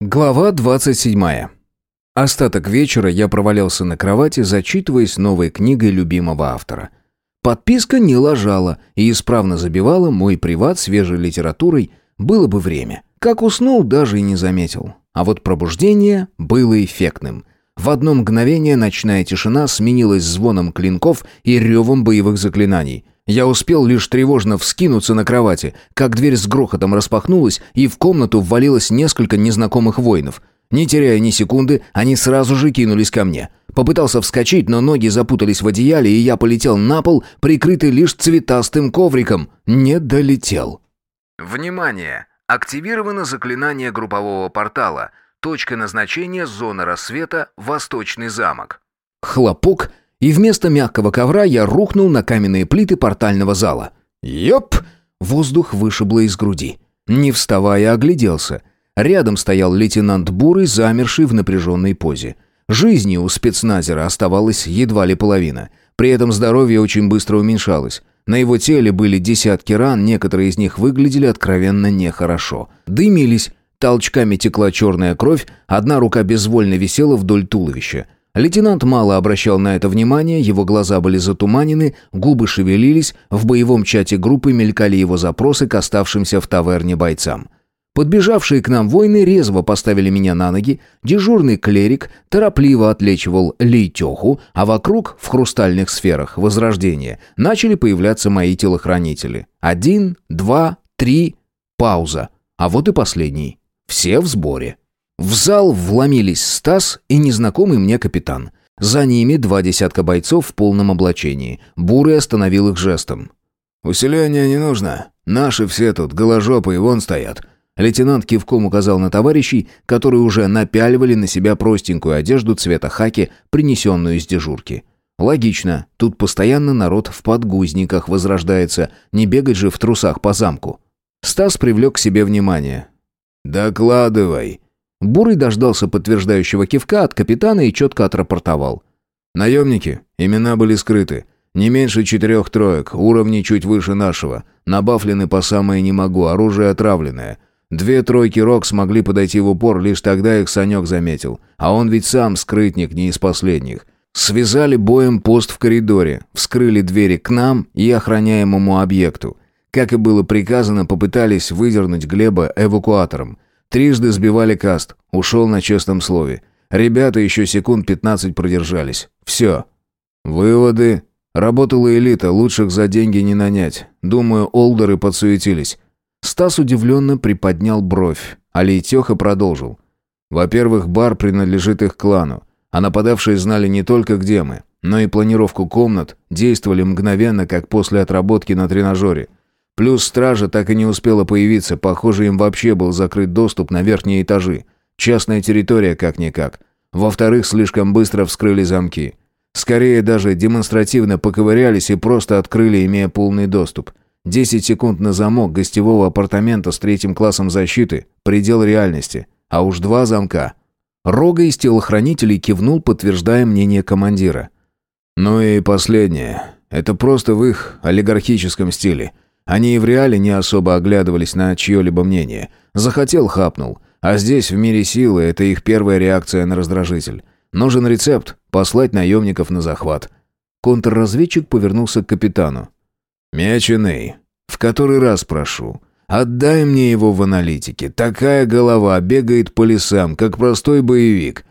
Глава 27. Остаток вечера я провалялся на кровати, зачитываясь новой книгой любимого автора. Подписка не ложала и исправно забивала мой приват свежей литературой, было бы время. Как уснул, даже и не заметил. А вот пробуждение было эффектным. В одно мгновение ночная тишина сменилась звоном клинков и ревом боевых заклинаний – я успел лишь тревожно вскинуться на кровати, как дверь с грохотом распахнулась, и в комнату ввалилось несколько незнакомых воинов. Не теряя ни секунды, они сразу же кинулись ко мне. Попытался вскочить, но ноги запутались в одеяле, и я полетел на пол, прикрытый лишь цветастым ковриком. Не долетел. Внимание! Активировано заклинание группового портала. Точка назначения зона рассвета Восточный замок. Хлопок — и вместо мягкого ковра я рухнул на каменные плиты портального зала. «Ёп!» Воздух вышибло из груди. Не вставая, огляделся. Рядом стоял лейтенант Бурый, замерший в напряженной позе. Жизни у спецназера оставалось едва ли половина. При этом здоровье очень быстро уменьшалось. На его теле были десятки ран, некоторые из них выглядели откровенно нехорошо. Дымились, толчками текла черная кровь, одна рука безвольно висела вдоль туловища. Лейтенант мало обращал на это внимание, его глаза были затуманены, губы шевелились, в боевом чате группы мелькали его запросы к оставшимся в таверне бойцам. Подбежавшие к нам воины резво поставили меня на ноги, дежурный клерик торопливо отлечивал Лейтеху, а вокруг, в хрустальных сферах возрождения, начали появляться мои телохранители. Один, два, три, пауза. А вот и последний. Все в сборе. В зал вломились Стас и незнакомый мне капитан. За ними два десятка бойцов в полном облачении. Бурый остановил их жестом. «Усиления не нужно. Наши все тут, голожопые, вон стоят». Лейтенант кивком указал на товарищей, которые уже напяливали на себя простенькую одежду цвета хаки, принесенную из дежурки. Логично, тут постоянно народ в подгузниках возрождается, не бегать же в трусах по замку. Стас привлек к себе внимание. «Докладывай», Бурый дождался подтверждающего кивка от капитана и четко отрапортовал. «Наемники. Имена были скрыты. Не меньше четырех троек, уровни чуть выше нашего. Набафлены по самое не могу, оружие отравленное. Две тройки Рок смогли подойти в упор, лишь тогда их Санек заметил. А он ведь сам скрытник, не из последних. Связали боем пост в коридоре, вскрыли двери к нам и охраняемому объекту. Как и было приказано, попытались выдернуть Глеба эвакуатором. Трижды сбивали каст. Ушел на честном слове. Ребята еще секунд пятнадцать продержались. Все. Выводы. Работала элита, лучших за деньги не нанять. Думаю, олдеры подсуетились. Стас удивленно приподнял бровь, а Лейтеха продолжил. Во-первых, бар принадлежит их клану, а нападавшие знали не только где мы, но и планировку комнат, действовали мгновенно, как после отработки на тренажере. Плюс стража так и не успела появиться, похоже, им вообще был закрыт доступ на верхние этажи. Частная территория как-никак. Во-вторых, слишком быстро вскрыли замки. Скорее даже демонстративно поковырялись и просто открыли, имея полный доступ. Десять секунд на замок гостевого апартамента с третьим классом защиты – предел реальности. А уж два замка. Рога из телохранителей кивнул, подтверждая мнение командира. Ну и последнее. Это просто в их олигархическом стиле – они и в реале не особо оглядывались на чье-либо мнение. Захотел – хапнул. А здесь, в мире силы, это их первая реакция на раздражитель. Нужен рецепт – послать наемников на захват. Контрразведчик повернулся к капитану. «Мяченый, в который раз прошу, отдай мне его в аналитике. Такая голова бегает по лесам, как простой боевик».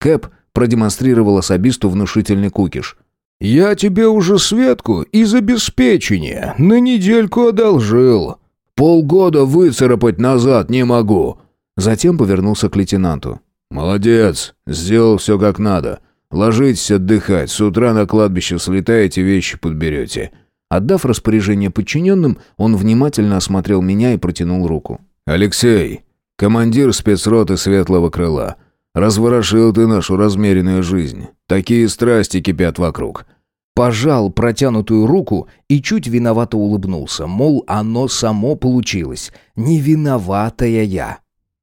Кэп продемонстрировал особисту внушительный кукиш. «Я тебе уже Светку из обеспечения на недельку одолжил. Полгода выцарапать назад не могу». Затем повернулся к лейтенанту. «Молодец, сделал все как надо. Ложитесь отдыхать, с утра на кладбище слетаете, вещи подберете». Отдав распоряжение подчиненным, он внимательно осмотрел меня и протянул руку. «Алексей, командир спецроты Светлого Крыла». Разворошил ты нашу размеренную жизнь. Такие страсти кипят вокруг. Пожал протянутую руку и чуть виновато улыбнулся, мол, оно само получилось. Не виноватая я.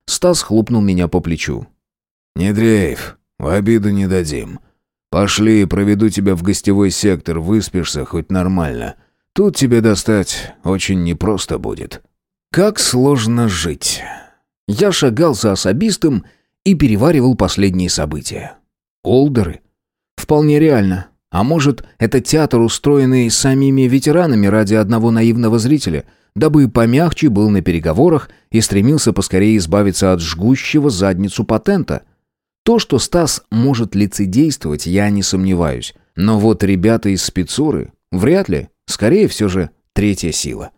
Стас хлопнул меня по плечу. «Не дрейф, в обиду не дадим. Пошли, проведу тебя в гостевой сектор, выспишься хоть нормально. Тут тебе достать очень непросто будет». Как сложно жить. Я шагал за особистом и переваривал последние события. Олдеры? Вполне реально. А может, это театр, устроенный самими ветеранами ради одного наивного зрителя, дабы помягче был на переговорах и стремился поскорее избавиться от жгущего задницу патента? То, что Стас может лицедействовать, я не сомневаюсь. Но вот ребята из спецуры вряд ли, скорее все же третья сила.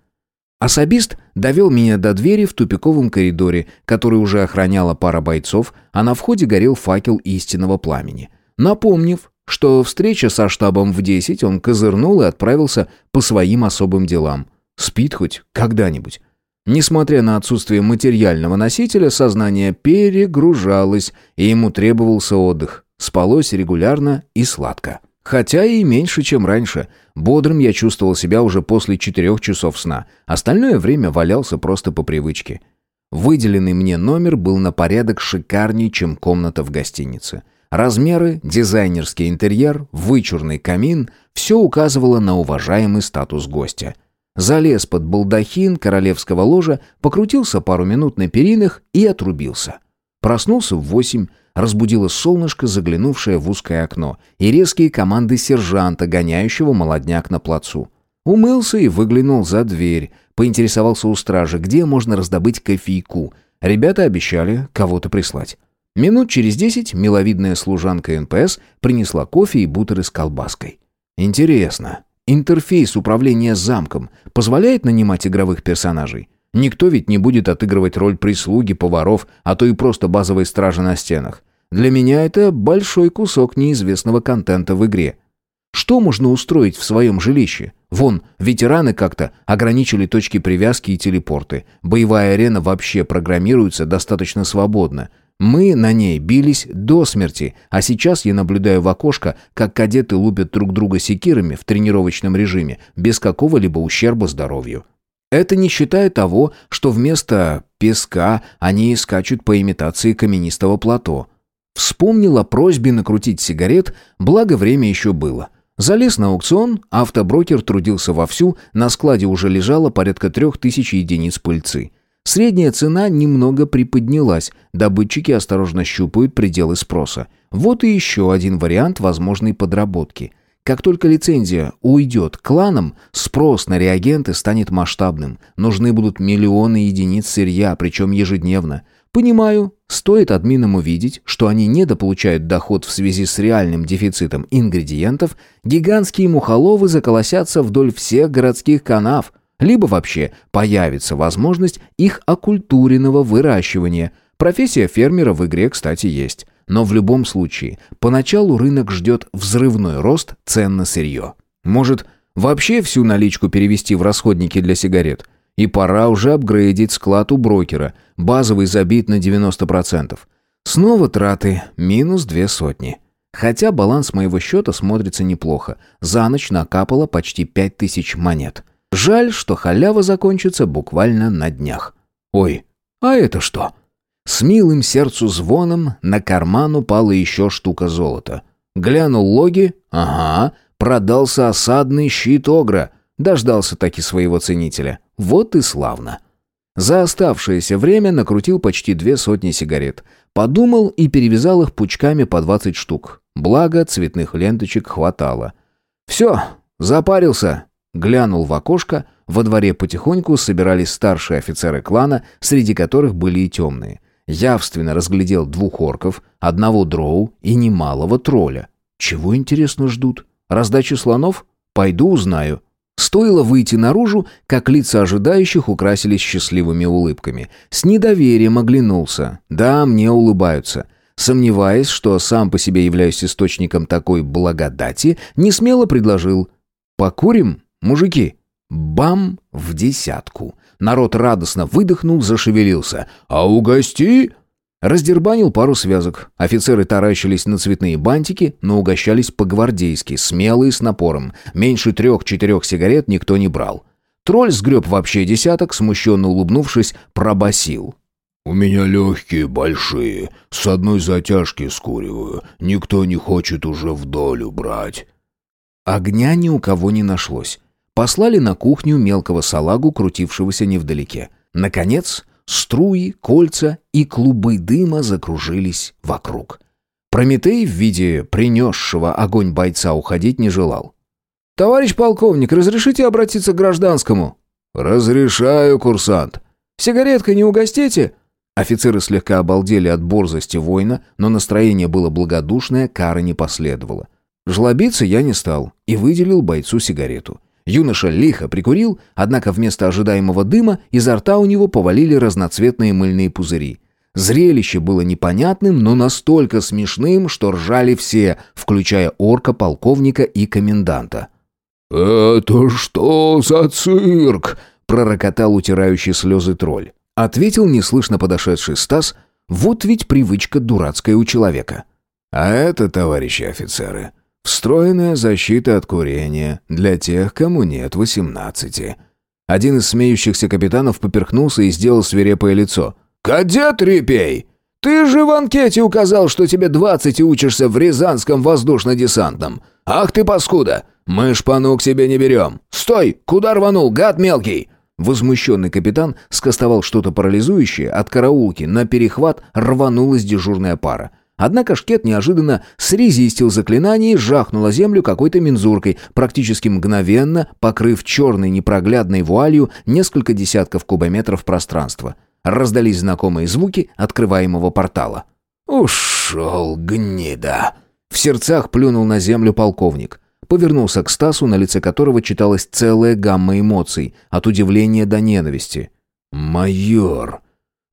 Особист довел меня до двери в тупиковом коридоре, который уже охраняла пара бойцов, а на входе горел факел истинного пламени. Напомнив, что встреча со штабом в 10, он козырнул и отправился по своим особым делам. Спит хоть когда-нибудь. Несмотря на отсутствие материального носителя, сознание перегружалось, и ему требовался отдых. Спалось регулярно и сладко. Хотя и меньше, чем раньше. Бодрым я чувствовал себя уже после четырех часов сна. Остальное время валялся просто по привычке. Выделенный мне номер был на порядок шикарнее, чем комната в гостинице. Размеры, дизайнерский интерьер, вычурный камин – все указывало на уважаемый статус гостя. Залез под балдахин королевского ложа, покрутился пару минут на перинах и отрубился. Проснулся в восемь, разбудило солнышко, заглянувшее в узкое окно, и резкие команды сержанта, гоняющего молодняк на плацу. Умылся и выглянул за дверь, поинтересовался у стражи, где можно раздобыть кофейку. Ребята обещали кого-то прислать. Минут через десять миловидная служанка НПС принесла кофе и бутеры с колбаской. Интересно, интерфейс управления замком позволяет нанимать игровых персонажей? Никто ведь не будет отыгрывать роль прислуги, поваров, а то и просто базовой стражи на стенах. Для меня это большой кусок неизвестного контента в игре. Что можно устроить в своем жилище? Вон, ветераны как-то ограничили точки привязки и телепорты. Боевая арена вообще программируется достаточно свободно. Мы на ней бились до смерти, а сейчас я наблюдаю в окошко, как кадеты лупят друг друга секирами в тренировочном режиме, без какого-либо ущерба здоровью. Это не считая того, что вместо песка они скачут по имитации каменистого плато. Вспомнил о просьбе накрутить сигарет, благо время еще было. Залез на аукцион, автоброкер трудился вовсю, на складе уже лежало порядка трех тысяч единиц пыльцы. Средняя цена немного приподнялась, добытчики осторожно щупают пределы спроса. Вот и еще один вариант возможной подработки – как только лицензия уйдет кланам, спрос на реагенты станет масштабным. Нужны будут миллионы единиц сырья, причем ежедневно. Понимаю, стоит админам увидеть, что они недополучают доход в связи с реальным дефицитом ингредиентов, гигантские мухоловы заколосятся вдоль всех городских канав, либо вообще появится возможность их оккультуренного выращивания. Профессия фермера в игре, кстати, есть. Но в любом случае, поначалу рынок ждет взрывной рост цен на сырье. Может, вообще всю наличку перевести в расходники для сигарет? И пора уже апгрейдить склад у брокера, базовый забит на 90%. Снова траты, минус две сотни. Хотя баланс моего счета смотрится неплохо. За ночь накапало почти 5000 монет. Жаль, что халява закончится буквально на днях. Ой, а это что? С милым сердцу звоном на карман упала еще штука золота. Глянул логи, ага, продался осадный щит Огра. Дождался таки своего ценителя. Вот и славно. За оставшееся время накрутил почти две сотни сигарет. Подумал и перевязал их пучками по 20 штук. Благо, цветных ленточек хватало. «Все, запарился!» Глянул в окошко. Во дворе потихоньку собирались старшие офицеры клана, среди которых были и темные явственно разглядел двух орков, одного дроу и немалого тролля. Чего, интересно, ждут? Раздачи слонов? Пойду узнаю. Стоило выйти наружу, как лица ожидающих украсились счастливыми улыбками. С недоверием оглянулся. Да, мне улыбаются. Сомневаясь, что сам по себе являюсь источником такой благодати, не смело предложил. «Покурим, мужики?» Бам! В десятку. Народ радостно выдохнул, зашевелился. «А угости?» Раздербанил пару связок. Офицеры таращились на цветные бантики, но угощались по-гвардейски, смелые с напором. Меньше трех-четырех сигарет никто не брал. Тролль сгреб вообще десяток, смущенно улыбнувшись, пробасил. «У меня легкие, большие, с одной затяжки скуриваю. Никто не хочет уже в долю брать». Огня ни у кого не нашлось. Послали на кухню мелкого салагу, крутившегося невдалеке. Наконец, Струи, кольца и клубы дыма закружились вокруг. Прометей в виде принесшего огонь бойца уходить не желал. «Товарищ полковник, разрешите обратиться к гражданскому?» «Разрешаю, курсант». «Сигареткой не угостите?» Офицеры слегка обалдели от борзости воина, но настроение было благодушное, кары не последовало. Жлобиться я не стал и выделил бойцу сигарету. Юноша лихо прикурил, однако вместо ожидаемого дыма изо рта у него повалили разноцветные мыльные пузыри. Зрелище было непонятным, но настолько смешным, что ржали все, включая орка, полковника и коменданта. «Это что за цирк?» — пророкотал утирающий слезы тролль. Ответил неслышно подошедший Стас, вот ведь привычка дурацкая у человека. «А это, товарищи офицеры, встроенная защита от курения для тех, кому нет восемнадцати». Один из смеющихся капитанов поперхнулся и сделал свирепое лицо. «Кадет Репей, ты же в анкете указал, что тебе двадцать и учишься в Рязанском воздушно-десантном. Ах ты паскуда! Мы шпану к себе не берем. Стой! Куда рванул, гад мелкий?» Возмущенный капитан скостовал что-то парализующее, от караулки на перехват рванулась дежурная пара. Однако шкет неожиданно срезистил заклинание и жахнула землю какой-то мензуркой, практически мгновенно покрыв черной непроглядной вуалью несколько десятков кубометров пространства. Раздались знакомые звуки открываемого портала. «Ушел, гнида!» В сердцах плюнул на землю полковник повернулся к Стасу, на лице которого читалась целая гамма эмоций, от удивления до ненависти. «Майор,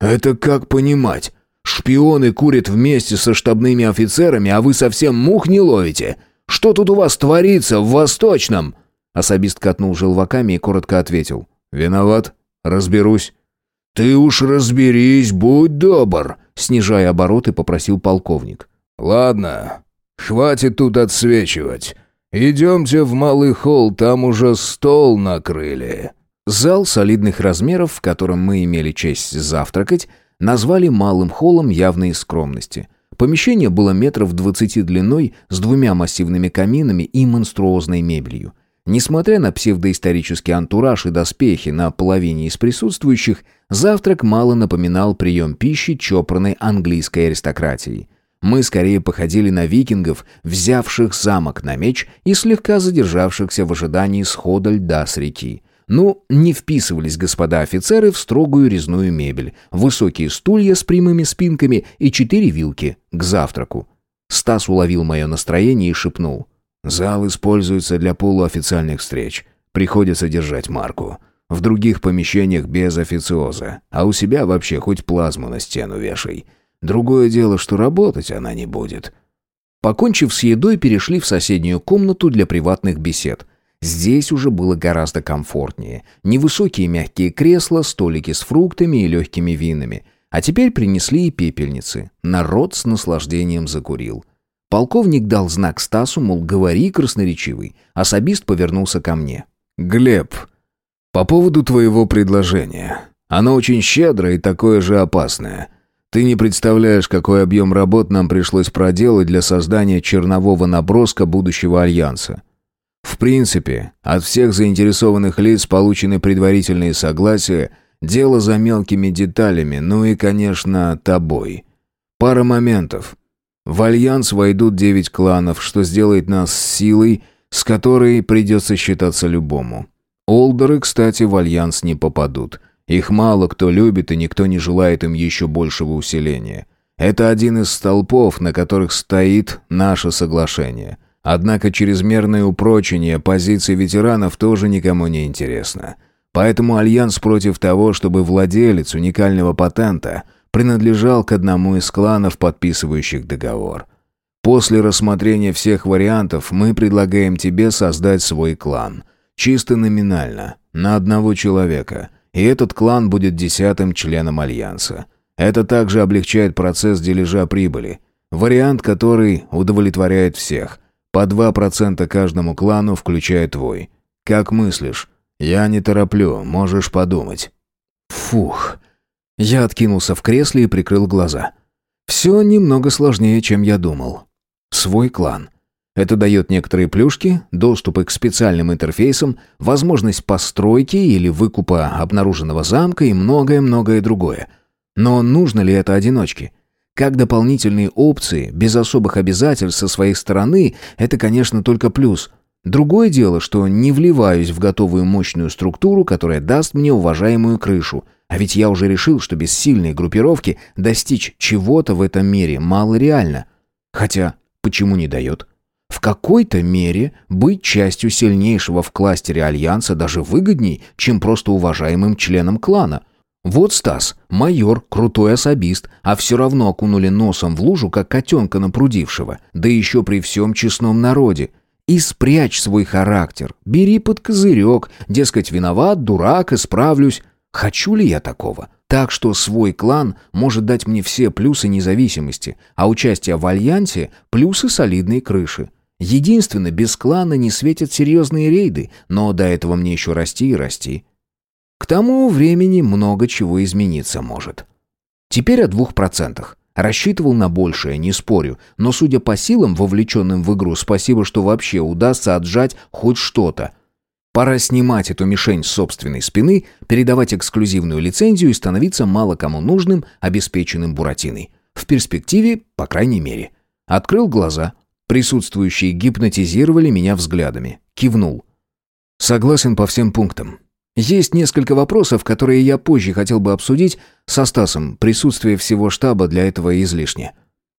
это как понимать? Шпионы курят вместе со штабными офицерами, а вы совсем мух не ловите? Что тут у вас творится в Восточном?» Особист катнул желваками и коротко ответил. «Виноват. Разберусь». «Ты уж разберись, будь добр», — снижая обороты, попросил полковник. «Ладно, хватит тут отсвечивать. «Идемте в малый холл, там уже стол накрыли». Зал солидных размеров, в котором мы имели честь завтракать, назвали малым холлом явной скромности. Помещение было метров двадцати длиной, с двумя массивными каминами и монструозной мебелью. Несмотря на псевдоисторический антураж и доспехи на половине из присутствующих, завтрак мало напоминал прием пищи чопорной английской аристократии – мы скорее походили на викингов, взявших замок на меч и слегка задержавшихся в ожидании схода льда с реки. Ну, не вписывались господа офицеры в строгую резную мебель, высокие стулья с прямыми спинками и четыре вилки к завтраку. Стас уловил мое настроение и шепнул. «Зал используется для полуофициальных встреч. Приходится держать марку. В других помещениях без официоза, а у себя вообще хоть плазму на стену вешай. Другое дело, что работать она не будет. Покончив с едой, перешли в соседнюю комнату для приватных бесед. Здесь уже было гораздо комфортнее. Невысокие мягкие кресла, столики с фруктами и легкими винами. А теперь принесли и пепельницы. Народ с наслаждением закурил. Полковник дал знак Стасу, мол, говори, красноречивый. Особист повернулся ко мне. «Глеб, по поводу твоего предложения. Оно очень щедрое и такое же опасное. Ты не представляешь, какой объем работ нам пришлось проделать для создания чернового наброска будущего альянса. В принципе, от всех заинтересованных лиц получены предварительные согласия, дело за мелкими деталями, ну и, конечно, тобой. Пара моментов. В альянс войдут девять кланов, что сделает нас силой, с которой придется считаться любому. Олдеры, кстати, в альянс не попадут – их мало кто любит, и никто не желает им еще большего усиления. Это один из столпов, на которых стоит наше соглашение. Однако чрезмерное упрочение позиций ветеранов тоже никому не интересно. Поэтому Альянс против того, чтобы владелец уникального патента принадлежал к одному из кланов, подписывающих договор. После рассмотрения всех вариантов мы предлагаем тебе создать свой клан. Чисто номинально, на одного человека – и этот клан будет десятым членом Альянса. Это также облегчает процесс дележа прибыли. Вариант, который удовлетворяет всех. По 2% каждому клану, включая твой. Как мыслишь? Я не тороплю, можешь подумать. Фух. Я откинулся в кресле и прикрыл глаза. Все немного сложнее, чем я думал. Свой клан. Это дает некоторые плюшки, доступы к специальным интерфейсам, возможность постройки или выкупа обнаруженного замка и многое-многое другое. Но нужно ли это одиночке? Как дополнительные опции, без особых обязательств со своей стороны, это, конечно, только плюс. Другое дело, что не вливаюсь в готовую мощную структуру, которая даст мне уважаемую крышу. А ведь я уже решил, что без сильной группировки достичь чего-то в этом мире мало реально. Хотя, почему не дает? В какой-то мере быть частью сильнейшего в кластере Альянса даже выгодней, чем просто уважаемым членом клана. Вот Стас, майор, крутой особист, а все равно окунули носом в лужу, как котенка напрудившего, да еще при всем честном народе. И спрячь свой характер, бери под козырек, дескать, виноват, дурак, исправлюсь. Хочу ли я такого? Так что свой клан может дать мне все плюсы независимости, а участие в альянсе – плюсы солидной крыши. Единственное, без клана не светят серьезные рейды, но до этого мне еще расти и расти. К тому времени много чего измениться может. Теперь о двух процентах. Рассчитывал на большее, не спорю, но судя по силам, вовлеченным в игру, спасибо, что вообще удастся отжать хоть что-то. Пора снимать эту мишень с собственной спины, передавать эксклюзивную лицензию и становиться мало кому нужным, обеспеченным Буратиной. В перспективе, по крайней мере. Открыл глаза. Присутствующие гипнотизировали меня взглядами. Кивнул. Согласен по всем пунктам. Есть несколько вопросов, которые я позже хотел бы обсудить со Стасом. Присутствие всего штаба для этого излишне.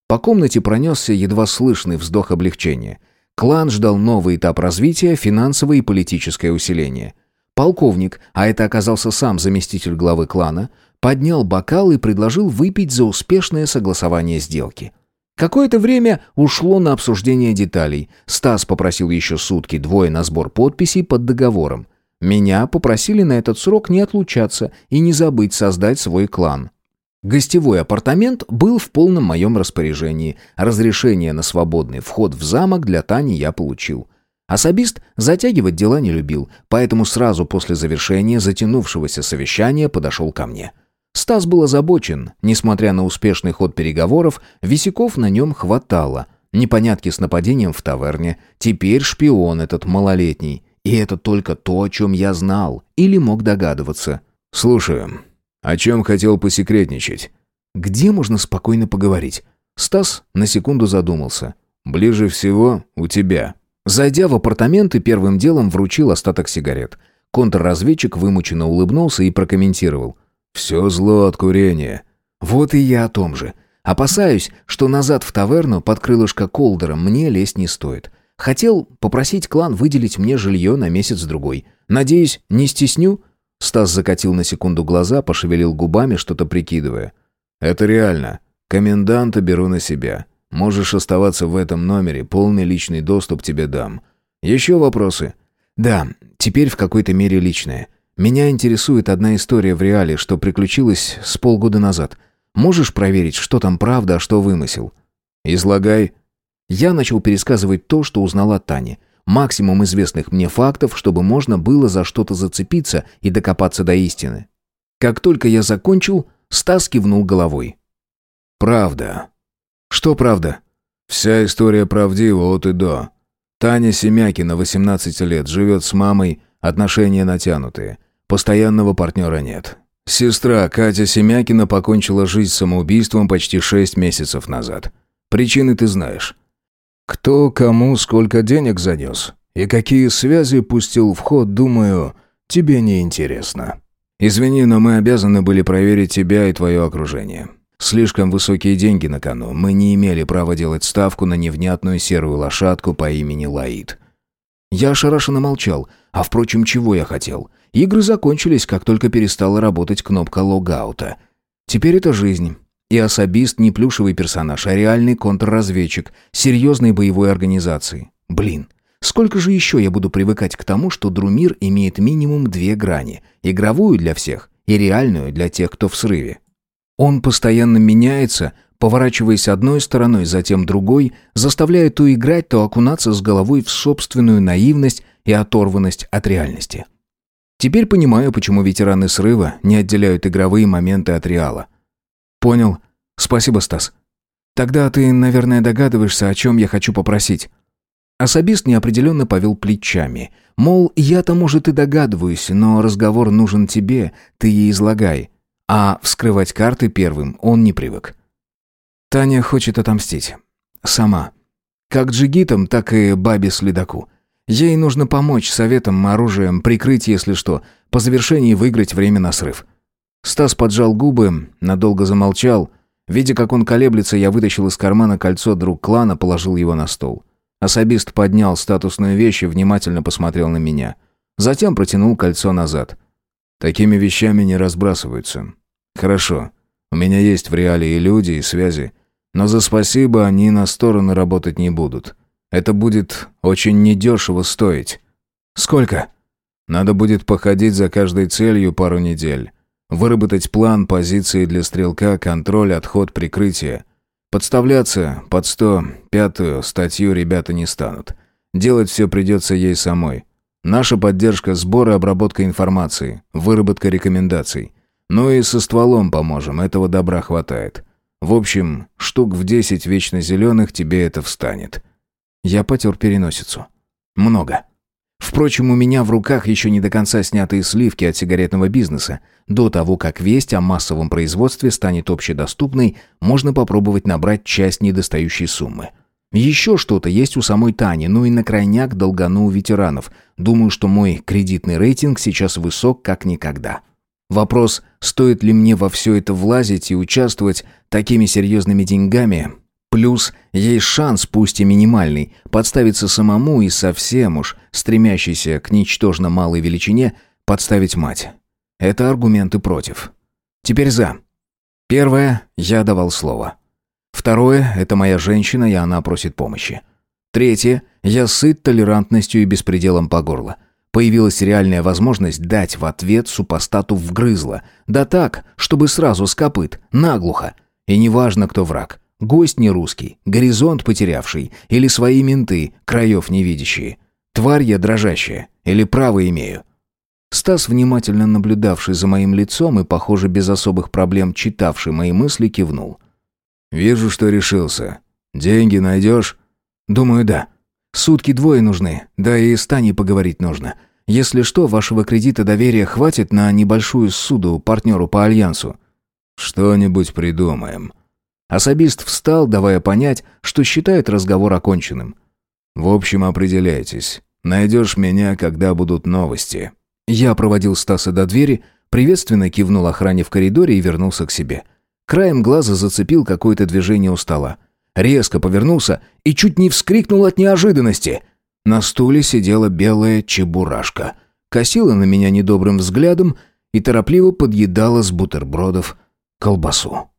По комнате пронесся едва слышный вздох облегчения. Клан ждал новый этап развития, финансовое и политическое усиление. Полковник, а это оказался сам заместитель главы клана, поднял бокал и предложил выпить за успешное согласование сделки. Какое-то время ушло на обсуждение деталей. Стас попросил еще сутки, двое на сбор подписей под договором. Меня попросили на этот срок не отлучаться и не забыть создать свой клан. Гостевой апартамент был в полном моем распоряжении. Разрешение на свободный вход в замок для Тани я получил. Особист затягивать дела не любил, поэтому сразу после завершения затянувшегося совещания подошел ко мне. Стас был озабочен. Несмотря на успешный ход переговоров, висяков на нем хватало. Непонятки с нападением в таверне. Теперь шпион этот малолетний. И это только то, о чем я знал или мог догадываться. «Слушаю. О чем хотел посекретничать?» «Где можно спокойно поговорить?» Стас на секунду задумался. «Ближе всего у тебя». Зайдя в апартаменты, первым делом вручил остаток сигарет. Контрразведчик вымученно улыбнулся и прокомментировал. «Все зло от курения». «Вот и я о том же. Опасаюсь, что назад в таверну под крылышко Колдера мне лезть не стоит. Хотел попросить клан выделить мне жилье на месяц-другой. Надеюсь, не стесню?» Стас закатил на секунду глаза, пошевелил губами, что-то прикидывая. «Это реально. Коменданта беру на себя. Можешь оставаться в этом номере, полный личный доступ тебе дам. Еще вопросы?» «Да, теперь в какой-то мере личное. Меня интересует одна история в реале, что приключилась с полгода назад. Можешь проверить, что там правда, а что вымысел?» «Излагай», я начал пересказывать то, что узнала от Тани. Максимум известных мне фактов, чтобы можно было за что-то зацепиться и докопаться до истины. Как только я закончил, Стас кивнул головой. «Правда». «Что правда?» «Вся история правдива от и до. Таня Семякина, 18 лет, живет с мамой, отношения натянутые. Постоянного партнера нет. Сестра Катя Семякина покончила жизнь самоубийством почти 6 месяцев назад. Причины ты знаешь. Кто кому сколько денег занес и какие связи пустил в ход, думаю, тебе не интересно. Извини, но мы обязаны были проверить тебя и твое окружение. Слишком высокие деньги на кону. Мы не имели права делать ставку на невнятную серую лошадку по имени Лаид. Я ошарашенно молчал. А впрочем, чего я хотел? Игры закончились, как только перестала работать кнопка логаута. Теперь это жизнь. И особист не плюшевый персонаж, а реальный контрразведчик серьезной боевой организации. Блин, сколько же еще я буду привыкать к тому, что Друмир имеет минимум две грани. Игровую для всех и реальную для тех, кто в срыве. Он постоянно меняется, поворачиваясь одной стороной, затем другой, заставляя то играть, то окунаться с головой в собственную наивность и оторванность от реальности. Теперь понимаю, почему ветераны срыва не отделяют игровые моменты от реала. «Понял. Спасибо, Стас. Тогда ты, наверное, догадываешься, о чем я хочу попросить». Особист неопределенно повел плечами. Мол, я-то, может, и догадываюсь, но разговор нужен тебе, ты ей излагай. А вскрывать карты первым он не привык. Таня хочет отомстить. Сама. Как джигитам, так и бабе-следаку. Ей нужно помочь советом, оружием, прикрыть, если что, по завершении выиграть время на срыв. Стас поджал губы, надолго замолчал. Видя, как он колеблется, я вытащил из кармана кольцо друг клана, положил его на стол. Особист поднял статусную вещь и внимательно посмотрел на меня. Затем протянул кольцо назад. «Такими вещами не разбрасываются. Хорошо. У меня есть в реале и люди, и связи. Но за спасибо они на стороны работать не будут. Это будет очень недешево стоить. Сколько? Надо будет походить за каждой целью пару недель. Выработать план, позиции для стрелка, контроль, отход, прикрытие. Подставляться под 105-ю статью ребята не станут. Делать все придется ей самой. Наша поддержка – сбор и обработка информации, выработка рекомендаций. Ну и со стволом поможем, этого добра хватает. В общем, штук в десять вечно зеленых тебе это встанет. Я потер переносицу. Много. Впрочем, у меня в руках еще не до конца снятые сливки от сигаретного бизнеса. До того, как весть о массовом производстве станет общедоступной, можно попробовать набрать часть недостающей суммы. Еще что-то есть у самой Тани, ну и на крайняк долгану у ветеранов. Думаю, что мой кредитный рейтинг сейчас высок как никогда. Вопрос, стоит ли мне во все это влазить и участвовать такими серьезными деньгами, плюс есть шанс, пусть и минимальный, подставиться самому и совсем уж, стремящийся к ничтожно малой величине, подставить мать. Это аргументы против. Теперь за. Первое, я давал слово. Второе, это моя женщина, и она просит помощи. Третье, я сыт толерантностью и беспределом по горло. Появилась реальная возможность дать в ответ супостату вгрызло. Да так, чтобы сразу с копыт, наглухо. И неважно, кто враг. Гость не русский, горизонт потерявший, или свои менты, краев невидящие. Тварь я дрожащая, или право имею. Стас, внимательно наблюдавший за моим лицом и, похоже, без особых проблем читавший мои мысли, кивнул. «Вижу, что решился. Деньги найдешь?» «Думаю, да. Сутки двое нужны, да и с Таней поговорить нужно. Если что, вашего кредита доверия хватит на небольшую суду партнеру по альянсу». «Что-нибудь придумаем». Особист встал, давая понять, что считает разговор оконченным. «В общем, определяйтесь. Найдешь меня, когда будут новости». Я проводил Стаса до двери, приветственно кивнул охране в коридоре и вернулся к себе. Краем глаза зацепил какое-то движение у стола резко повернулся и чуть не вскрикнул от неожиданности. На стуле сидела белая чебурашка, косила на меня недобрым взглядом и торопливо подъедала с бутербродов колбасу.